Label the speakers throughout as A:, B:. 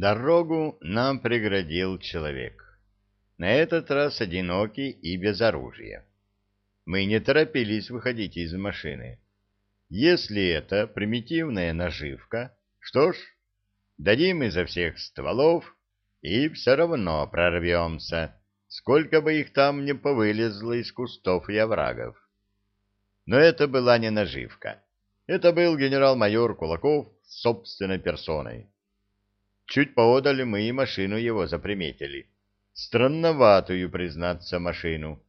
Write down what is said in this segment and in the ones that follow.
A: Дорогу нам преградил человек. На этот раз одинокий и без оружия. Мы не торопились выходить из машины. Если это примитивная наживка, что ж, дадим изо всех стволов и все равно прорвемся, сколько бы их там не повылезло из кустов и оврагов. Но это была не наживка. Это был генерал-майор Кулаков собственной персоной. Чуть поодали мы и машину его заприметили. Странноватую, признаться, машину.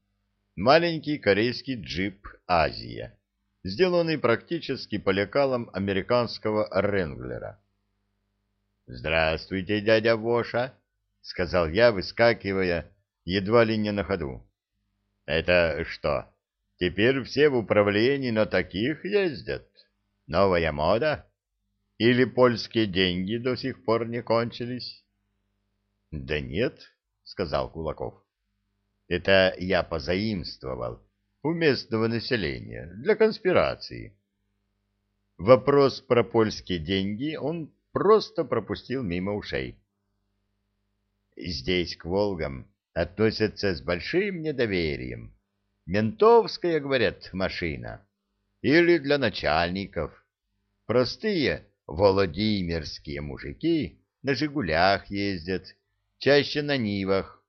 A: Маленький корейский джип «Азия», сделанный практически по лекалам американского «Ренглера». «Здравствуйте, дядя Воша», — сказал я, выскакивая, едва ли не на ходу. «Это что, теперь все в управлении на таких ездят? Новая мода?» Или польские деньги до сих пор не кончились? — Да нет, — сказал Кулаков. — Это я позаимствовал у местного населения для конспирации. Вопрос про польские деньги он просто пропустил мимо ушей. Здесь к Волгам относятся с большим недоверием. Ментовская, говорят, машина. Или для начальников. Простые Володимирские мужики на «Жигулях» ездят, чаще на «Нивах»,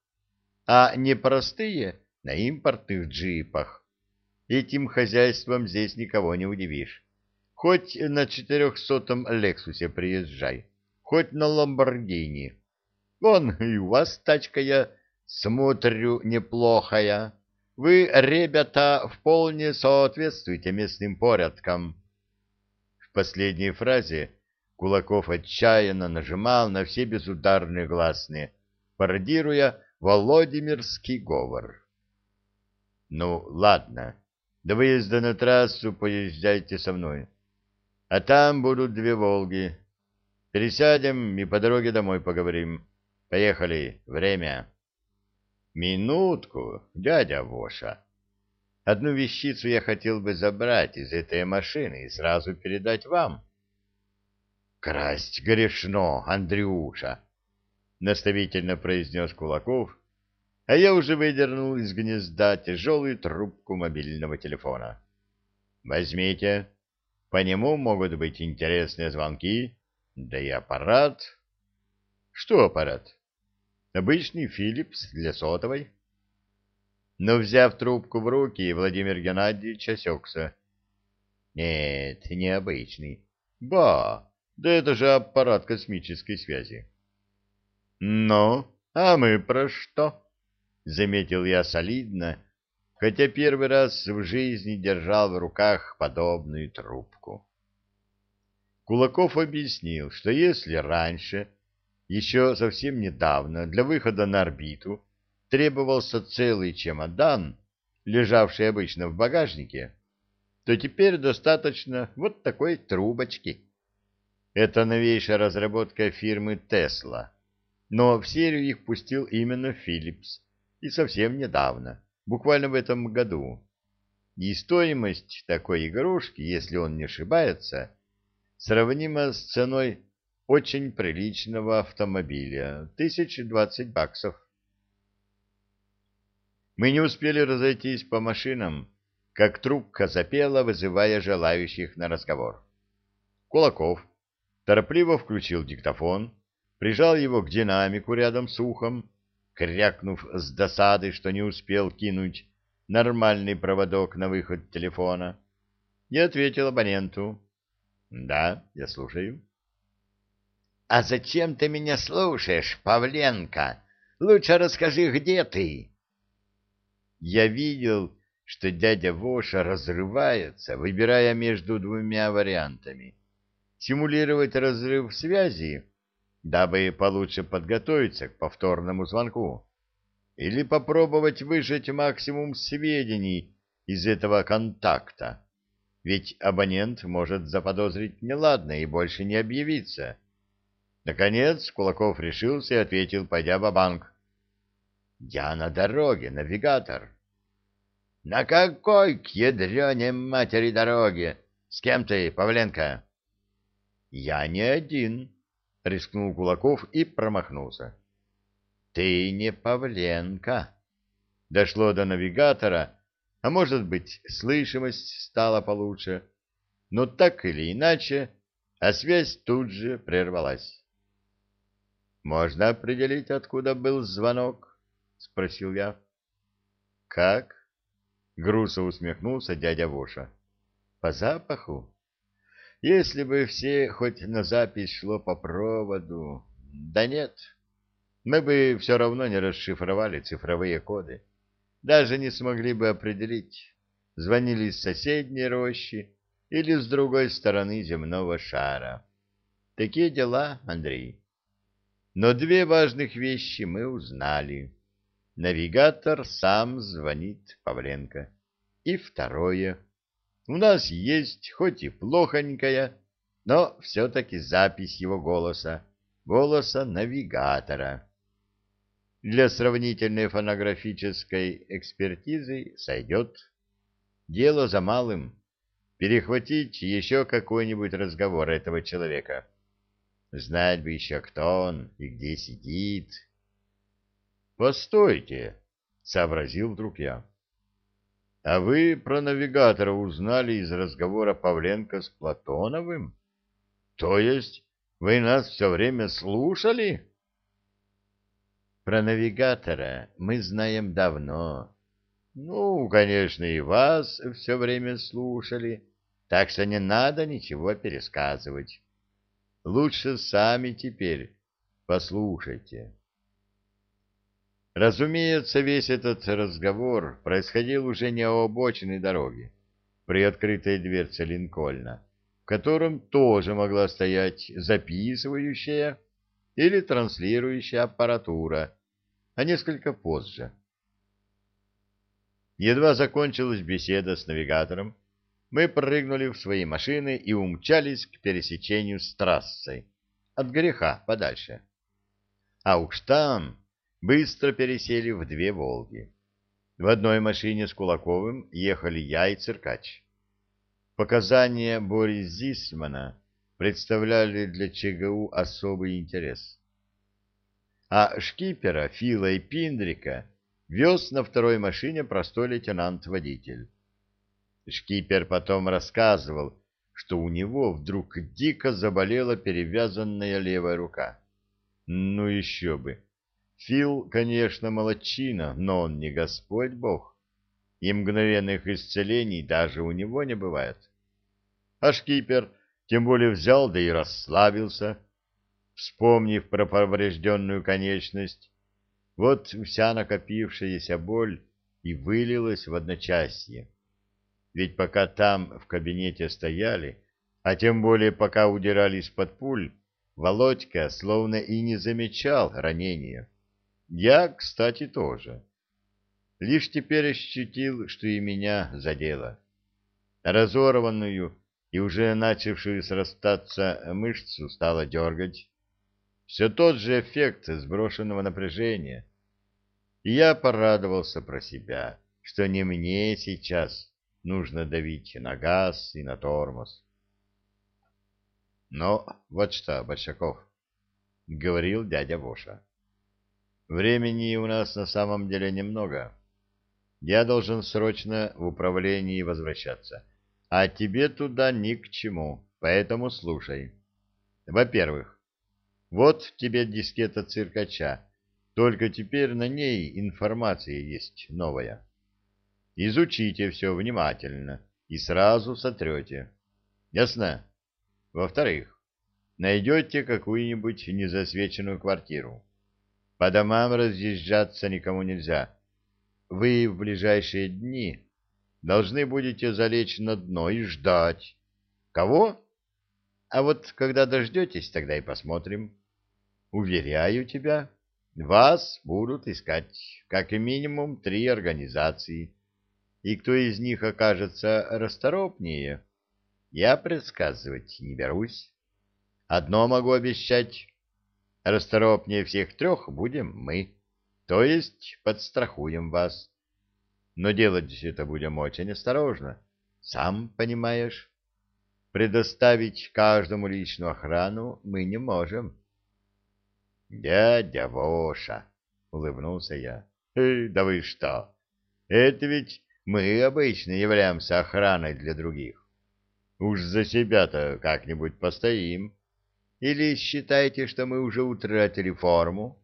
A: а непростые — на импортных джипах. Этим хозяйством здесь никого не удивишь. Хоть на четырехсотом «Лексусе» приезжай, хоть на «Ламборгини». Вон и у вас тачка я смотрю неплохая. Вы, ребята, вполне соответствуете местным порядкам. В последней фразе Кулаков отчаянно нажимал на все безударные гласные, пародируя Володимирский говор. «Ну, ладно, до выезда на трассу поезжайте со мной. А там будут две «Волги». Пересядем и по дороге домой поговорим. Поехали, время». «Минутку, дядя Воша». Одну вещицу я хотел бы забрать из этой машины и сразу передать вам. — Красть грешно, Андрюша! — наставительно произнес Кулаков, а я уже выдернул из гнезда тяжелую трубку мобильного телефона. — Возьмите. По нему могут быть интересные звонки, да и аппарат. — Что аппарат? — Обычный Philips для сотовой. — но, взяв трубку в руки, Владимир Геннадьевич осекся. Нет, необычный. Ба, да это же аппарат космической связи. Ну, а мы про что? Заметил я солидно, хотя первый раз в жизни держал в руках подобную трубку. Кулаков объяснил, что если раньше, еще совсем недавно, для выхода на орбиту, требовался целый чемодан, лежавший обычно в багажнике, то теперь достаточно вот такой трубочки. Это новейшая разработка фирмы Tesla, но в серию их пустил именно Philips, и совсем недавно, буквально в этом году. И стоимость такой игрушки, если он не ошибается, сравнима с ценой очень приличного автомобиля, тысяч двадцать баксов. Мы не успели разойтись по машинам, как трубка запела, вызывая желающих на разговор. Кулаков торопливо включил диктофон, прижал его к динамику рядом с ухом, крякнув с досады, что не успел кинуть нормальный проводок на выход телефона, и ответил абоненту. — Да, я слушаю. — А зачем ты меня слушаешь, Павленко? Лучше расскажи, где ты? Я видел, что дядя Воша разрывается, выбирая между двумя вариантами. Симулировать разрыв связи, дабы получше подготовиться к повторному звонку, или попробовать выжать максимум сведений из этого контакта, ведь абонент может заподозрить неладное и больше не объявиться. Наконец Кулаков решился и ответил, пойдя в банк я на дороге, навигатор. На какой к ядрене матери дороге? С кем ты, Павленко? Я не один. — рискнул Кулаков и промахнулся. «Ты не Павленко!» Дошло до навигатора, а может быть, слышимость стала получше, но так или иначе, а связь тут же прервалась. «Можно определить, откуда был звонок?» — спросил я. «Как?» — грустно усмехнулся дядя Воша. «По запаху? Если бы все хоть на запись шло по проводу... Да нет, мы бы все равно не расшифровали цифровые коды. Даже не смогли бы определить, звонили из соседней рощи или с другой стороны земного шара. Такие дела, Андрей. Но две важных вещи мы узнали. Навигатор сам звонит Павленко. И второе. У нас есть, хоть и плохонькая, но все-таки запись его голоса, голоса навигатора. Для сравнительной фонографической экспертизы сойдет. Дело за малым. Перехватить еще какой-нибудь разговор этого человека. Знать бы еще, кто он и где сидит. «Постойте», — сообразил вдруг я. «А вы про навигатора узнали из разговора Павленко с Платоновым? То есть вы нас все время слушали?» «Про навигатора мы знаем давно. Ну, конечно, и вас все время слушали, так что не надо ничего пересказывать». Лучше сами теперь послушайте. Разумеется, весь этот разговор происходил уже не о обочине дороги, при открытой дверце Линкольна, в котором тоже могла стоять записывающая или транслирующая аппаратура, а несколько позже. Едва закончилась беседа с навигатором, мы прыгнули в свои машины и умчались к пересечению с трассой. От греха подальше. А уж там быстро пересели в две «Волги». В одной машине с Кулаковым ехали я и Циркач. Показания Борис Зисмана представляли для ЧГУ особый интерес. А шкипера Фила и Пиндрика вез на второй машине простой лейтенант-водитель. Шкипер потом рассказывал, что у него вдруг дико заболела перевязанная левая рука. Ну еще бы. Фил, конечно, молодчина, но он не Господь Бог. И мгновенных исцелений даже у него не бывает. А шкипер тем более взял, да и расслабился, вспомнив про поврежденную конечность. Вот вся накопившаяся боль и вылилась в одночасье. Ведь пока там в кабинете стояли, а тем более пока удирались под пуль, Володька словно и не замечал ранения. Я, кстати, тоже. Лишь теперь ощутил, что и меня задело. Разорванную и уже начавшую срастаться мышцу стало дергать. Все тот же эффект сброшенного напряжения. И я порадовался про себя, что не мне сейчас нужно давить на газ и на тормоз. Но вот что, Большаков, — говорил дядя Воша, — времени у нас на самом деле немного. Я должен срочно в управлении возвращаться, а тебе туда ни к чему, поэтому слушай. Во-первых, вот тебе дискета циркача, только теперь на ней информация есть новая. Изучите все внимательно и сразу сотрете. Ясно? Во-вторых, найдете какую-нибудь незасвеченную квартиру. По домам разъезжаться никому нельзя. Вы в ближайшие дни должны будете залечь на дно и ждать. Кого? А вот когда дождетесь, тогда и посмотрим. Уверяю тебя, вас будут искать как минимум три организации и кто из них окажется расторопнее, я предсказывать не берусь. Одно могу обещать. Расторопнее всех трех будем мы, то есть подстрахуем вас. Но делать это будем очень осторожно, сам понимаешь. Предоставить каждому личную охрану мы не можем. Дядя Воша, улыбнулся я. Э, да вы что? Это ведь мы обычно являемся охраной для других. Уж за себя-то как-нибудь постоим. Или считаете, что мы уже утратили форму?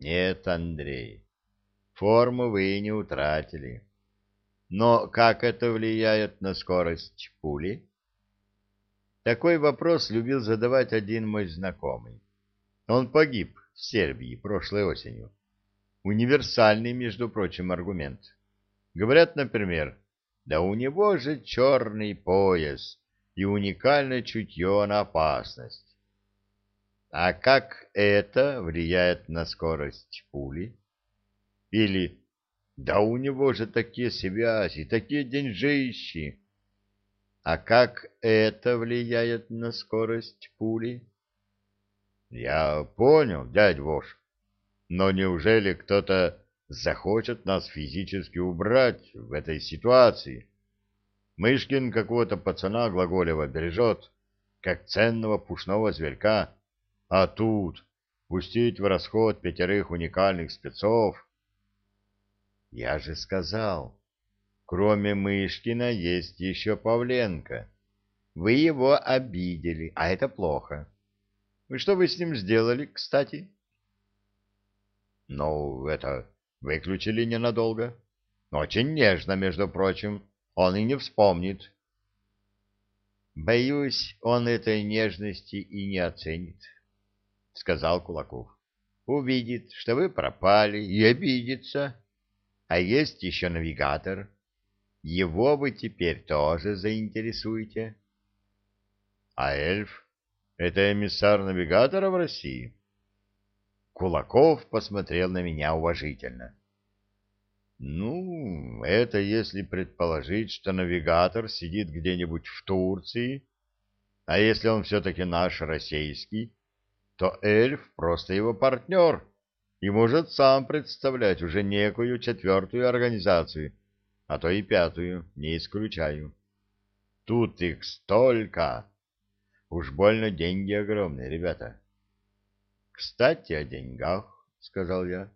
A: Нет, Андрей, форму вы не утратили. Но как это влияет на скорость пули? Такой вопрос любил задавать один мой знакомый. Он погиб в Сербии прошлой осенью. Универсальный, между прочим, аргумент. Говорят, например, да у него же черный пояс и уникальное чутье на опасность. А как это влияет на скорость пули? Или да у него же такие связи, такие деньжищи. А как это влияет на скорость пули? Я понял, дядь Вош. Но неужели кто-то захочет нас физически убрать в этой ситуации? Мышкин какого-то пацана Глаголева бережет, как ценного пушного зверька, а тут пустить в расход пятерых уникальных спецов. Я же сказал, Кроме Мышкина есть еще Павленко. Вы его обидели, а это плохо. И что вы с ним сделали, кстати? Ну, это выключили ненадолго. Очень нежно, между прочим. Он и не вспомнит. Боюсь, он этой нежности и не оценит, — сказал Кулаков. Увидит, что вы пропали, и обидится. А есть еще навигатор. Его вы теперь тоже заинтересуете. А эльф — это эмиссар навигатора в России? Кулаков посмотрел на меня уважительно. Ну, это если предположить, что навигатор сидит где-нибудь в Турции, а если он все-таки наш российский, то эльф просто его партнер и может сам представлять уже некую четвертую организацию — а то и пятую, не исключаю. Тут их столько. Уж больно деньги огромные, ребята. — Кстати, о деньгах, — сказал я.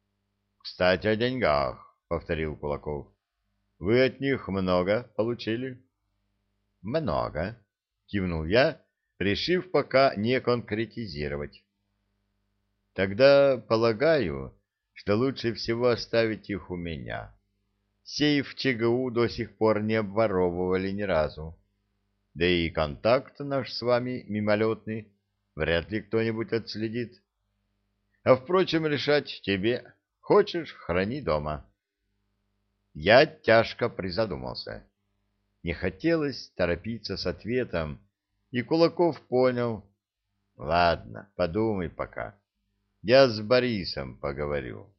A: — Кстати, о деньгах, — повторил Кулаков. — Вы от них много получили? — Много, — кивнул я, решив пока не конкретизировать. — Тогда полагаю, что лучше всего оставить их у меня. Сейф ЧГУ до сих пор не обворовывали ни разу. Да и контакт наш с вами мимолетный, вряд ли кто-нибудь отследит. А, впрочем, решать тебе. Хочешь, храни дома. Я тяжко призадумался. Не хотелось торопиться с ответом, и Кулаков понял. Ладно, подумай пока. Я с Борисом поговорю.